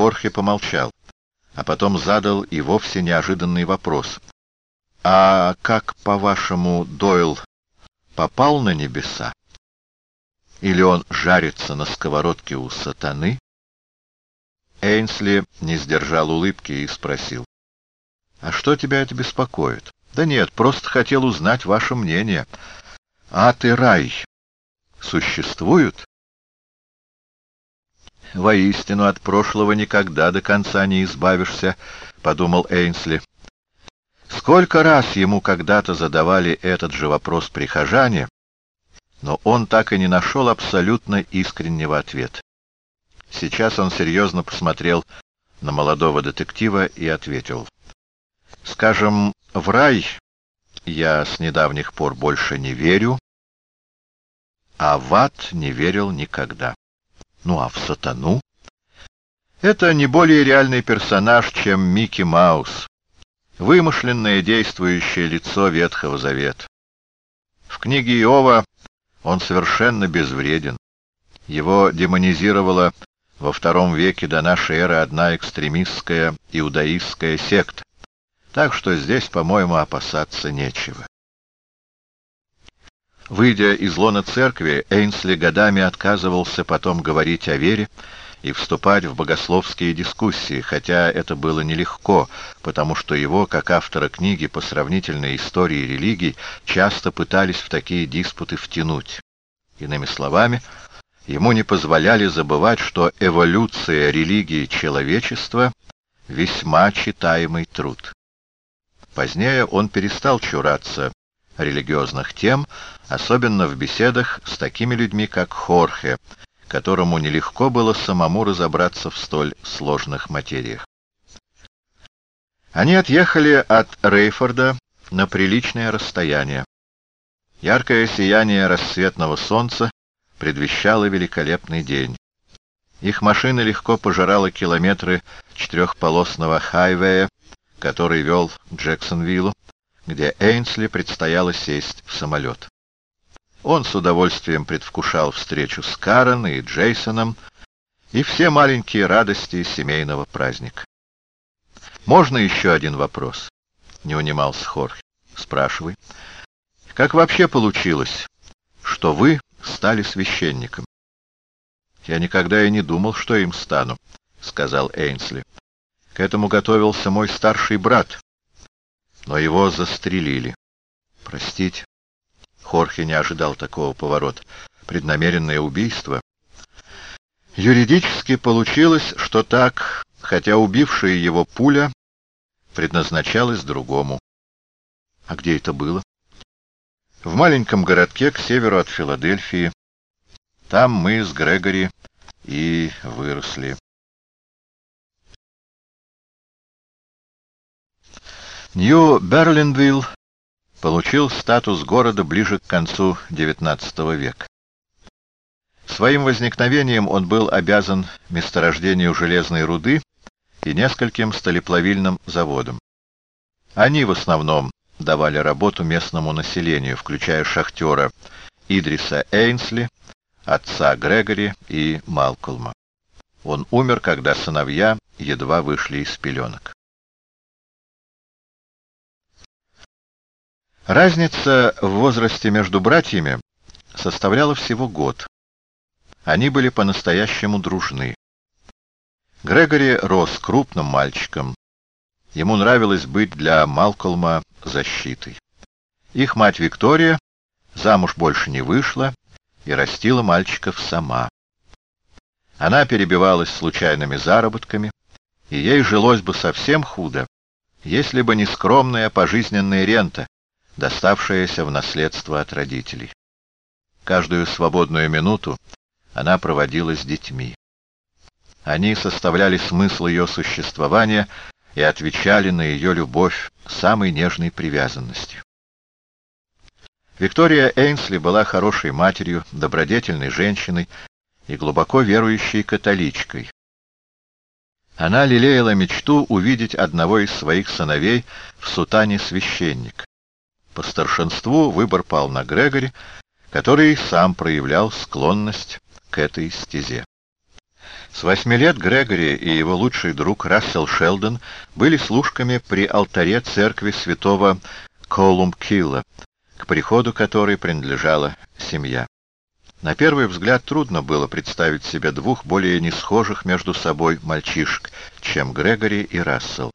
Хорхе помолчал, а потом задал и вовсе неожиданный вопрос. «А как, по-вашему, Дойл попал на небеса? Или он жарится на сковородке у сатаны?» Эйнсли не сдержал улыбки и спросил. «А что тебя это беспокоит?» «Да нет, просто хотел узнать ваше мнение. Ад и рай существуют?» «Воистину, от прошлого никогда до конца не избавишься», — подумал Эйнсли. Сколько раз ему когда-то задавали этот же вопрос прихожане, но он так и не нашел абсолютно искреннего ответа. Сейчас он серьезно посмотрел на молодого детектива и ответил. «Скажем, в рай я с недавних пор больше не верю, а в ад не верил никогда». Ну а в сатану? Это не более реальный персонаж, чем Микки Маус, вымышленное действующее лицо Ветхого Завета. В книге Иова он совершенно безвреден. Его демонизировала во втором веке до нашей эры одна экстремистская иудаистская секта, так что здесь, по-моему, опасаться нечего. Выйдя из лона церкви, Эйнсли годами отказывался потом говорить о вере и вступать в богословские дискуссии, хотя это было нелегко, потому что его, как автора книги по сравнительной истории религий, часто пытались в такие диспуты втянуть. Иными словами, ему не позволяли забывать, что эволюция религии человечества — весьма читаемый труд. Позднее он перестал чураться религиозных тем, особенно в беседах с такими людьми, как Хорхе, которому нелегко было самому разобраться в столь сложных материях. Они отъехали от Рейфорда на приличное расстояние. Яркое сияние рассветного солнца предвещало великолепный день. Их машина легко пожирала километры четырехполосного хайвея, который вел к Джексонвиллу, где Эйнсли предстояло сесть в самолет. Он с удовольствием предвкушал встречу с Карен и Джейсоном и все маленькие радости семейного праздника. «Можно еще один вопрос?» — не унимался Хорхе. «Спрашивай. Как вообще получилось, что вы стали священником?» «Я никогда и не думал, что им стану», — сказал Эйнсли. «К этому готовился мой старший брат, но его застрелили. Простите. Хорхе не ожидал такого поворота. Преднамеренное убийство. Юридически получилось, что так, хотя убившая его пуля предназначалась другому. А где это было? В маленьком городке к северу от Филадельфии. Там мы с Грегори и выросли. Нью-Берлинвилл получил статус города ближе к концу XIX века. Своим возникновением он был обязан месторождению железной руды и нескольким сталеплавильным заводам. Они в основном давали работу местному населению, включая шахтера Идриса Эйнсли, отца Грегори и Малкольма. Он умер, когда сыновья едва вышли из пеленок. Разница в возрасте между братьями составляла всего год. Они были по-настоящему дружны. Грегори рос крупным мальчиком. Ему нравилось быть для Малкольма защитой. Их мать Виктория замуж больше не вышла и растила мальчиков сама. Она перебивалась случайными заработками, и ей жилось бы совсем худо, если бы не скромная пожизненная рента, доставшаяся в наследство от родителей. Каждую свободную минуту она проводила с детьми. Они составляли смысл ее существования и отвечали на ее любовь самой нежной привязанностью. Виктория Эйнсли была хорошей матерью, добродетельной женщиной и глубоко верующей католичкой. Она лелеяла мечту увидеть одного из своих сыновей в сутане священник. По старшинству выбор пал на Грегори, который сам проявлял склонность к этой стезе. С восьми лет Грегори и его лучший друг Рассел Шелдон были служками при алтаре церкви святого Колумбкилла, к приходу которой принадлежала семья. На первый взгляд трудно было представить себе двух более несхожих между собой мальчишек, чем Грегори и Рассел.